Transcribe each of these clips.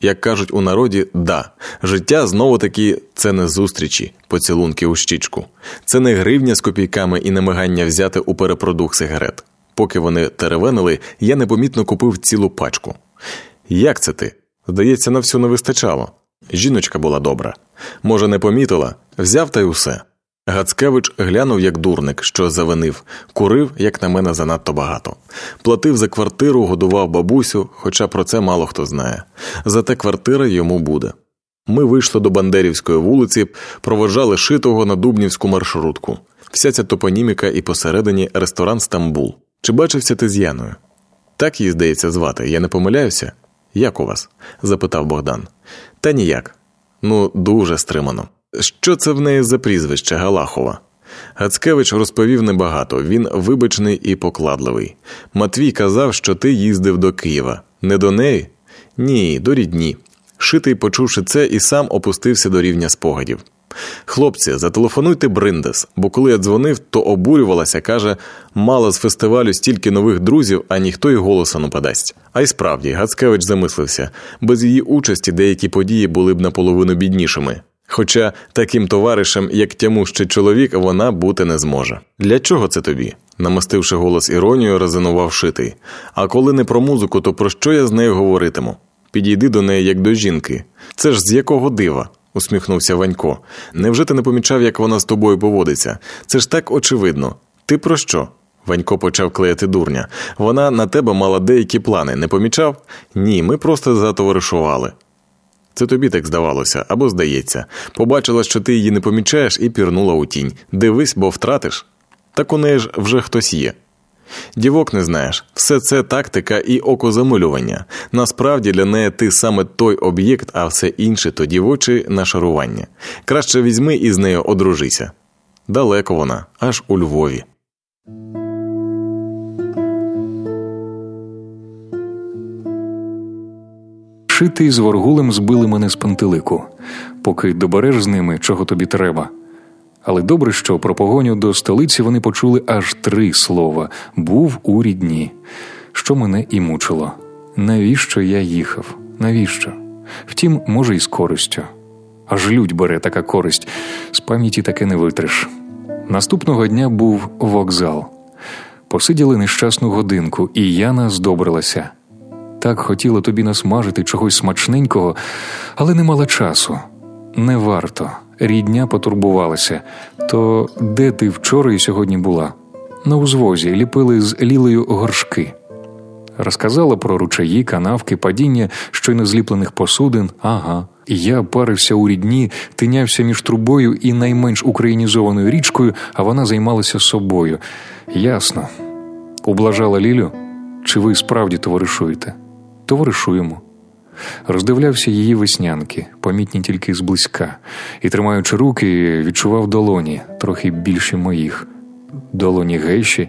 Як кажуть у народі, да, життя знову таки це не зустрічі, поцілунки у щічку, це не гривня з копійками і намагання взяти у перепродух сигарет. Поки вони теревенили, я непомітно купив цілу пачку. Як це ти? Здається, на всю не вистачало. Жіночка була добра. Може, не помітила, взяв та й усе. Гацкевич глянув, як дурник, що завинив, курив, як на мене, занадто багато. Платив за квартиру, годував бабусю, хоча про це мало хто знає. Зате квартира йому буде. Ми вийшли до Бандерівської вулиці, проводжали шитого на Дубнівську маршрутку. Вся ця топоніміка і посередині ресторан Стамбул. Чи бачився ти з Яною? Так її, здається, звати, я не помиляюся? Як у вас? запитав Богдан. Та ніяк. Ну, дуже стримано. Що це в неї за прізвище Галахова? Гацкевич розповів небагато, він вибачний і покладливий. Матвій казав, що ти їздив до Києва. Не до неї? Ні, до рідні. Шитий, почувши це, і сам опустився до рівня спогадів. Хлопці, зателефонуйте Бриндес, бо коли я дзвонив, то обурювалася, каже, мало з фестивалю стільки нових друзів, а ніхто й голоса не подасть. А й справді, Гацкевич замислився, без її участі деякі події були б наполовину біднішими. Хоча таким товаришем, як тямущий чоловік, вона бути не зможе. Для чого це тобі? намастивши голос іронію, резонував шитий. А коли не про музику, то про що я з нею говоритиму? Підійди до неї як до жінки. Це ж з якого дива? усміхнувся Ванько. Невже ти не помічав, як вона з тобою поводиться? Це ж так очевидно. Ти про що? Ванько почав клеїти дурня. Вона на тебе мала деякі плани, не помічав? Ні, ми просто затоваришували. Це тобі так здавалося або здається. Побачила, що ти її не помічаєш, і пірнула у тінь. Дивись, бо втратиш. Так у неї ж вже хтось є. Дівок не знаєш, все це тактика і окозамилювання. Насправді для неї ти саме той об'єкт, а все інше то дівоче нашарування. Краще візьми і з нею одружися. Далеко вона, аж у Львові. Шитий з Воргулем збили мене з пантелику, поки добереш з ними, чого тобі треба. Але добре, що про погоню до столиці вони почули аж три слова був у рідні, що мене і мучило. Навіщо я їхав? Навіщо? Втім, може, і з користю. Аж людь бере така користь, з пам'яті таке не витриш. Наступного дня був вокзал. Посиділи нещасну годинку, і Яна здобрилася. Так хотіла тобі насмажити чогось смачненького, але не мала часу. Не варто. Рідня потурбувалася. То де ти вчора і сьогодні була? На узвозі ліпили з лілею горшки. Розказала про ручаї, канавки, падіння щойно зліплених посудин. Ага. Я парився у рідні, тинявся між трубою і найменш українізованою річкою, а вона займалася собою. Ясно. Ублажала Лілю? Чи ви справді товаришуєте? Товаришуємо роздивлявся її веснянки, помітні тільки зблизька, і, тримаючи руки, відчував долоні, трохи більші моїх, долоні гейші,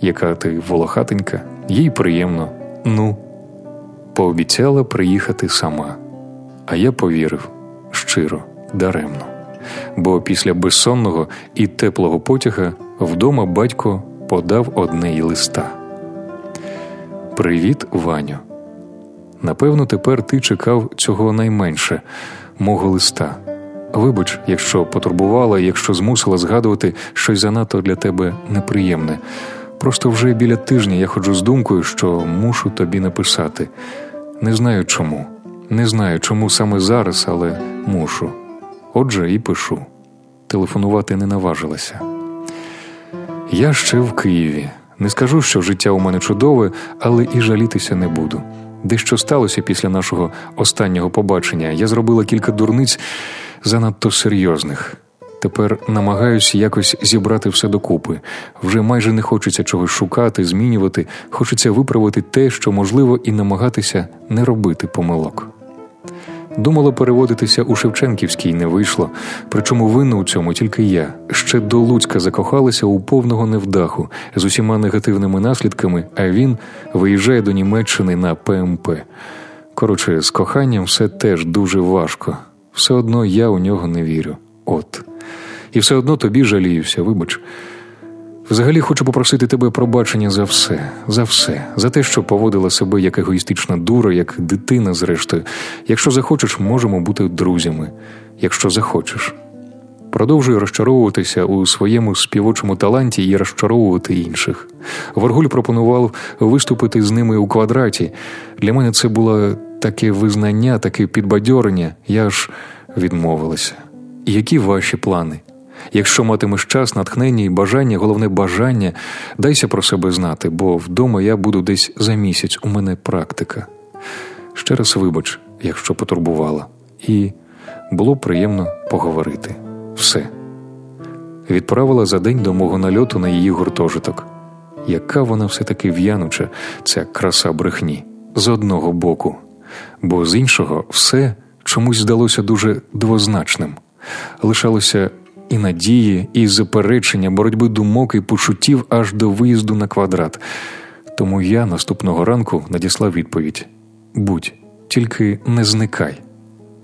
яка ти волохатенька, їй приємно. Ну, пообіцяла приїхати сама. А я повірив щиро, даремно. Бо після безсонного і теплого потяга вдома батько подав одне й листа. Привіт, Ваню. Напевно, тепер ти чекав цього найменше, мого листа. Вибач, якщо потурбувала, якщо змусила згадувати щось занадто для тебе неприємне. Просто вже біля тижня я ходжу з думкою, що мушу тобі написати. Не знаю чому, не знаю, чому саме зараз, але мушу. Отже, і пишу. Телефонувати не наважилася. Я ще в Києві. Не скажу, що життя у мене чудове, але і жалітися не буду. Дещо сталося після нашого останнього побачення. Я зробила кілька дурниць занадто серйозних. Тепер намагаюся якось зібрати все докупи. Вже майже не хочеться чогось шукати, змінювати, хочеться виправити те, що можливо, і намагатися не робити помилок. Думала переводитися у Шевченківський не вийшло, причому винна у цьому тільки я. Ще до Луцька закохалася у повного невдаху з усіма негативними наслідками, а він виїжджає до Німеччини на ПМП. Коротше, з коханням все теж дуже важко. Все одно я у нього не вірю. От. І все одно тобі жаліюся, вибач. Взагалі хочу попросити тебе пробачення за все, за все, за те, що поводила себе як егоїстична дура, як дитина, зрештою. Якщо захочеш, можемо бути друзями, якщо захочеш. Продовжую розчаровуватися у своєму співочому таланті і розчаровувати інших. Варгуль пропонував виступити з ними у квадраті. Для мене це було таке визнання, таке підбадьорення. Я ж відмовилася. Які ваші плани? Якщо матимеш час, натхнення і бажання, головне бажання, дайся про себе знати, бо вдома я буду десь за місяць, у мене практика. Ще раз вибач, якщо потурбувала, і було приємно поговорити. Все. Відправила за день до мого нальоту на її гуртожиток. Яка вона все таки в'януча, ця краса брехні, з одного боку, бо з іншого все чомусь здалося дуже двозначним. Лишалося і надії, і заперечення, боротьби думок і почуттів аж до виїзду на квадрат. Тому я наступного ранку надіслав відповідь: будь, тільки не зникай.